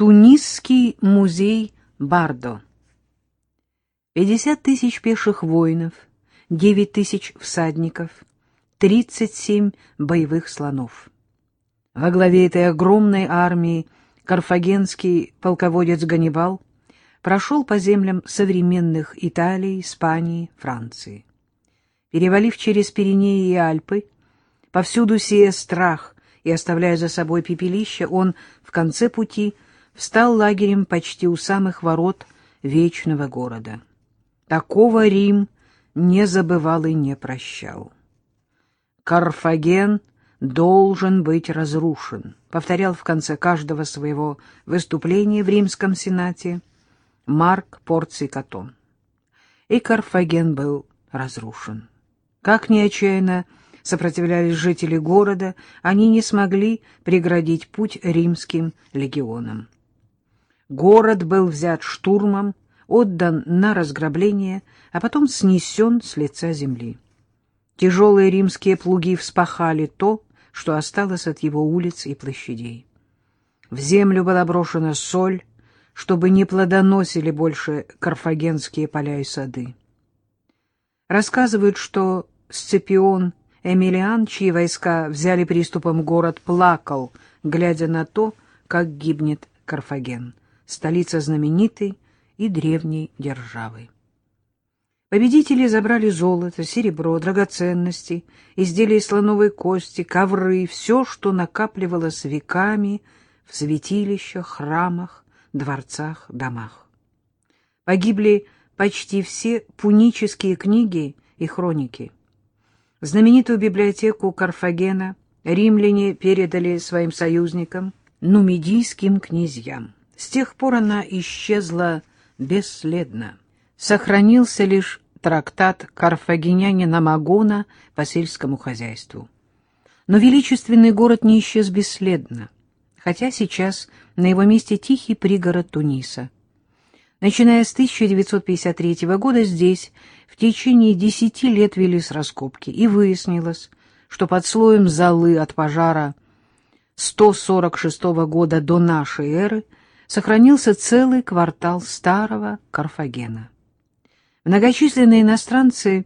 Тунисский музей Бардо. 50 тысяч пеших воинов, 9 тысяч всадников, 37 боевых слонов. Во главе этой огромной армии карфагенский полководец Ганнибал прошел по землям современных Италии, Испании, Франции. Перевалив через Пиренеи и Альпы, повсюду сея страх и оставляя за собой пепелище, он в конце пути встал лагерем почти у самых ворот вечного города. Такого Рим не забывал и не прощал. Карфаген должен быть разрушен, повторял в конце каждого своего выступления в Римском Сенате Марк Порций Катон. И Карфаген был разрушен. Как ни отчаянно сопротивлялись жители города, они не смогли преградить путь римским легионам. Город был взят штурмом, отдан на разграбление, а потом снесен с лица земли. Тяжелые римские плуги вспахали то, что осталось от его улиц и площадей. В землю была брошена соль, чтобы не плодоносили больше карфагенские поля и сады. Рассказывают, что Сципион Эмилиан, чьи войска взяли приступом город, плакал, глядя на то, как гибнет Карфаген, столица знаменитой и древней державы. Победители забрали золото, серебро, драгоценности, изделия из слоновой кости, ковры, все, что накапливалось веками в святилищах, храмах, дворцах, домах. Погибли почти все пунические книги и хроники. Знаменитую библиотеку Карфагена римляне передали своим союзникам, нумидийским князьям. С тех пор она исчезла бесследно. Сохранился лишь трактат карфагенянина Магона по сельскому хозяйству. Но величественный город не исчез бесследно, хотя сейчас на его месте тихий пригород Туниса. Начиная с 1953 года здесь в течение десяти лет велись раскопки, и выяснилось, что под слоем золы от пожара 146 года до нашей эры сохранился целый квартал старого Карфагена. Многочисленные иностранцы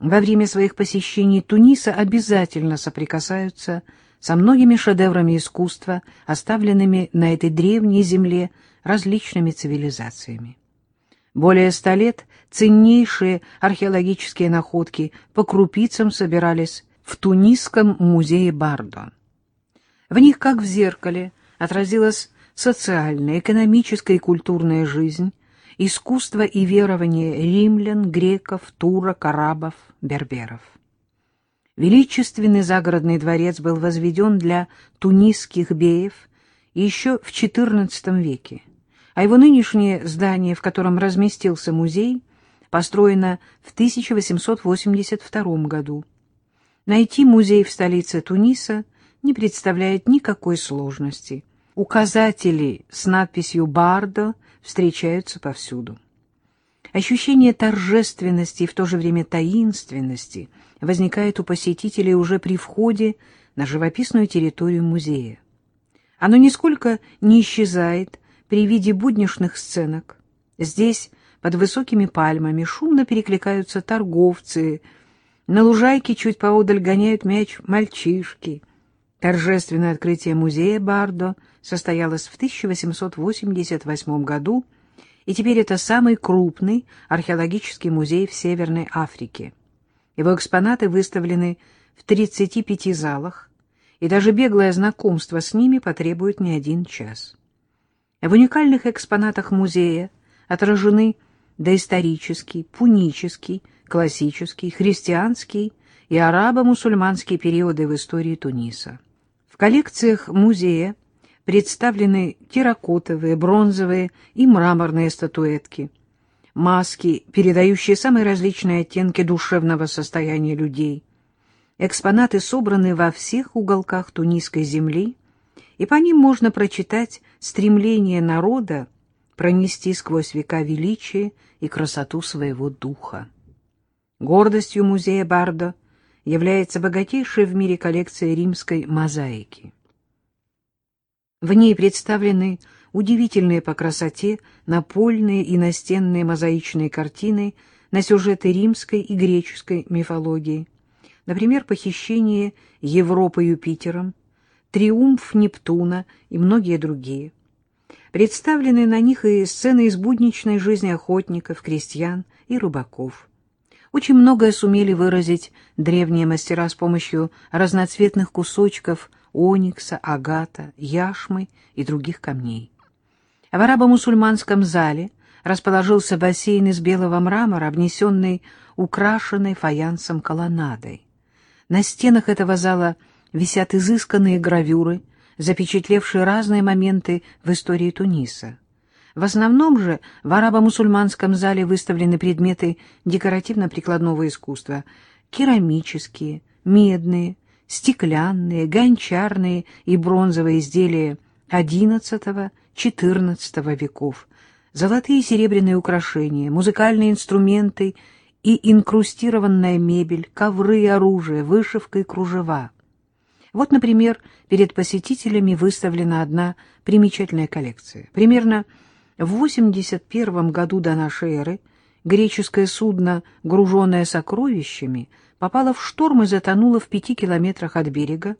во время своих посещений Туниса обязательно соприкасаются со многими шедеврами искусства, оставленными на этой древней земле различными цивилизациями. Более ста лет ценнейшие археологические находки по крупицам собирались в Тунисском музее Бардо. В них, как в зеркале, отразилась социальная, экономическая и культурная жизнь, искусство и верование римлян, греков, турок, арабов, берберов. Величественный загородный дворец был возведен для тунисских беев еще в XIV веке а его нынешнее здание, в котором разместился музей, построено в 1882 году. Найти музей в столице Туниса не представляет никакой сложности. Указатели с надписью «Бардо» встречаются повсюду. Ощущение торжественности и в то же время таинственности возникает у посетителей уже при входе на живописную территорию музея. Оно нисколько не исчезает при виде буднишных сценок. Здесь, под высокими пальмами, шумно перекликаются торговцы, на лужайке чуть поодаль гоняют мяч мальчишки. Торжественное открытие музея Бардо состоялось в 1888 году, и теперь это самый крупный археологический музей в Северной Африке. Его экспонаты выставлены в 35 залах, и даже беглое знакомство с ними потребует не один час. В уникальных экспонатах музея отражены доисторический, пунический, классический, христианский и арабо-мусульманский периоды в истории Туниса. В коллекциях музея представлены терракотовые, бронзовые и мраморные статуэтки, маски, передающие самые различные оттенки душевного состояния людей. Экспонаты собраны во всех уголках тунисской земли, и по ним можно прочитать стремление народа пронести сквозь века величие и красоту своего духа. Гордостью музея Бардо является богатейшая в мире коллекция римской мозаики. В ней представлены удивительные по красоте напольные и настенные мозаичные картины на сюжеты римской и греческой мифологии. Например, похищение Европы Юпитером, триумф Нептуна и многие другие. Представлены на них и сцены из будничной жизни охотников, крестьян и рыбаков. Очень многое сумели выразить древние мастера с помощью разноцветных кусочков оникса, агата, яшмы и других камней. В арабо-мусульманском зале расположился бассейн из белого мрамора, обнесенный украшенной фаянсом колоннадой. На стенах этого зала висят изысканные гравюры, запечатлевшие разные моменты в истории Туниса. В основном же в арабо-мусульманском зале выставлены предметы декоративно-прикладного искусства — керамические, медные, стеклянные, гончарные и бронзовые изделия XI-XIV веков, золотые и серебряные украшения, музыкальные инструменты и инкрустированная мебель, ковры и оружие, вышивка и кружева. Вот, например, перед посетителями выставлена одна примечательная коллекция. Примерно в 81 году до нашей эры греческое судно, груженное сокровищами, попало в шторм и затонуло в пяти километрах от берега,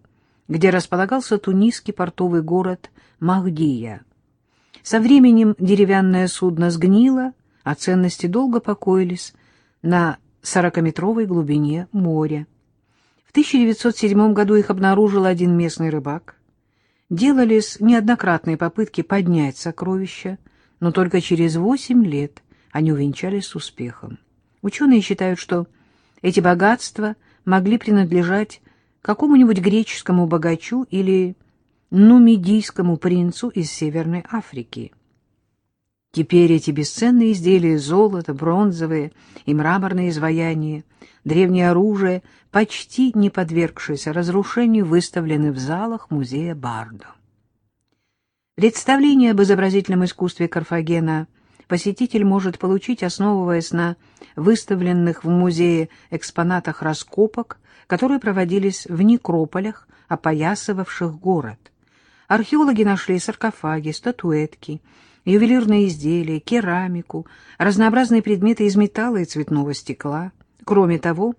где располагался тунисский портовый город Махдия. Со временем деревянное судно сгнило, а ценности долго покоились на сорокаметровой глубине моря. В 1907 году их обнаружил один местный рыбак. Делались неоднократные попытки поднять сокровища, но только через восемь лет они увенчались успехом. Ученые считают, что эти богатства могли принадлежать какому-нибудь греческому богачу или нумидийскому принцу из Северной Африки. Теперь эти бесценные изделия, золото, бронзовые и мраморные изваяния, древнее оружие, почти не подвергшееся разрушению, выставлены в залах музея Бардо. Представление об изобразительном искусстве Карфагена посетитель может получить, основываясь на выставленных в музее экспонатах раскопок, которые проводились в некрополях, опоясывавших город. Археологи нашли саркофаги, статуэтки, ювелирные изделия, керамику, разнообразные предметы из металла и цветного стекла. Кроме того,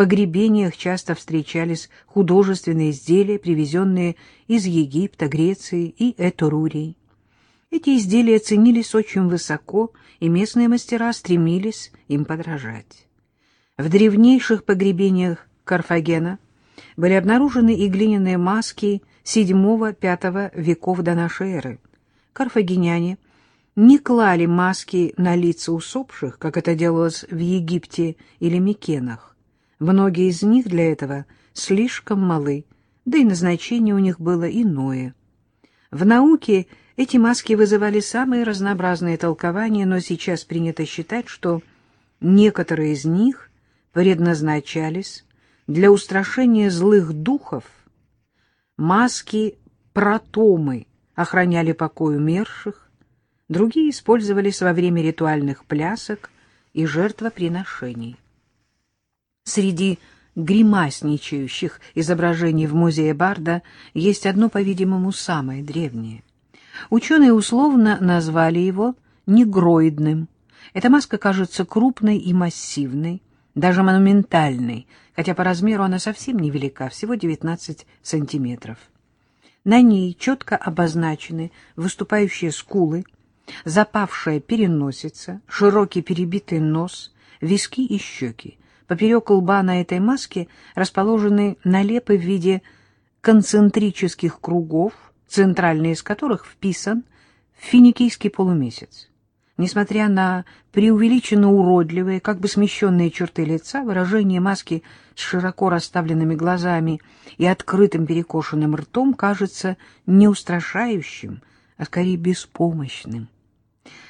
погребениях часто встречались художественные изделия, привезенные из Египта, Греции и Эторурии. Эти изделия ценились очень высоко, и местные мастера стремились им подражать. В древнейших погребениях Карфагена были обнаружены и глиняные маски VII-V веков до нашей эры. Карфагеняне не клали маски на лица усопших, как это делалось в Египте или Микенах. Многие из них для этого слишком малы, да и назначение у них было иное. В науке эти маски вызывали самые разнообразные толкования, но сейчас принято считать, что некоторые из них предназначались для устрашения злых духов. Маски протомы охраняли покой умерших, другие использовались во время ритуальных плясок и жертвоприношений. Среди гримасничающих изображений в музее Барда есть одно, по-видимому, самое древнее. Ученые условно назвали его негроидным. Эта маска кажется крупной и массивной, даже монументальной, хотя по размеру она совсем невелика, всего 19 сантиметров. На ней четко обозначены выступающие скулы, запавшая переносица, широкий перебитый нос, виски и щеки. Поперек лба на этой маске расположены налепы в виде концентрических кругов, центральный из которых вписан в финикийский полумесяц. Несмотря на преувеличенно уродливые, как бы смещенные черты лица, выражение маски с широко расставленными глазами и открытым перекошенным ртом кажется не устрашающим, а скорее беспомощным.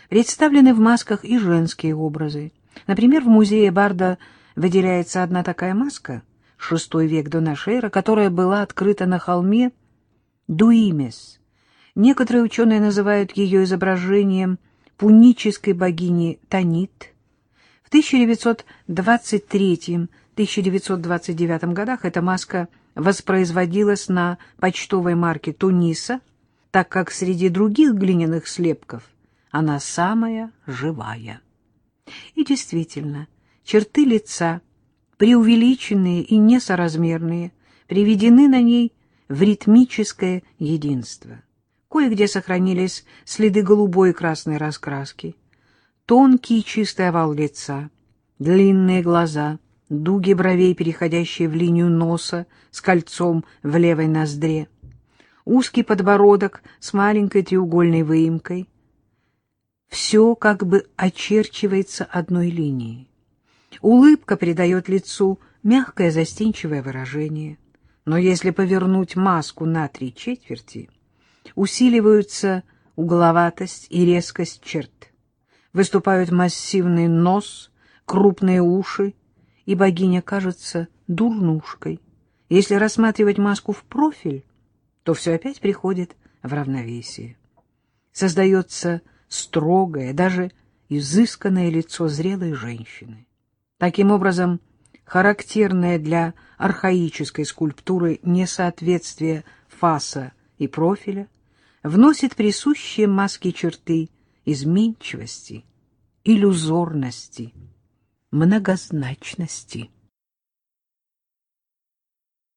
Представлены в масках и женские образы. Например, в музее Барда выделяется одна такая маска, шестой век до нашей эры, которая была открыта на холме Дуимес. Некоторые ученые называют ее изображением пунической богини Танит. В 1923-1929 годах эта маска воспроизводилась на почтовой марке Туниса, так как среди других глиняных слепков она самая живая. И действительно, черты лица, преувеличенные и несоразмерные, приведены на ней в ритмическое единство. Кое-где сохранились следы голубой и красной раскраски, тонкий чистый овал лица, длинные глаза, дуги бровей, переходящие в линию носа с кольцом в левой ноздре, узкий подбородок с маленькой треугольной выемкой. Все как бы очерчивается одной линией. Улыбка придает лицу мягкое застенчивое выражение. Но если повернуть маску на три четверти, усиливаются угловатость и резкость черт. Выступают массивный нос, крупные уши, и богиня кажется дурнушкой. Если рассматривать маску в профиль, то все опять приходит в равновесие. Создается строгое, даже изысканное лицо зрелой женщины. Таким образом, характерное для архаической скульптуры несоответствие фаса и профиля вносит присущие маске черты изменчивости, иллюзорности, многозначности.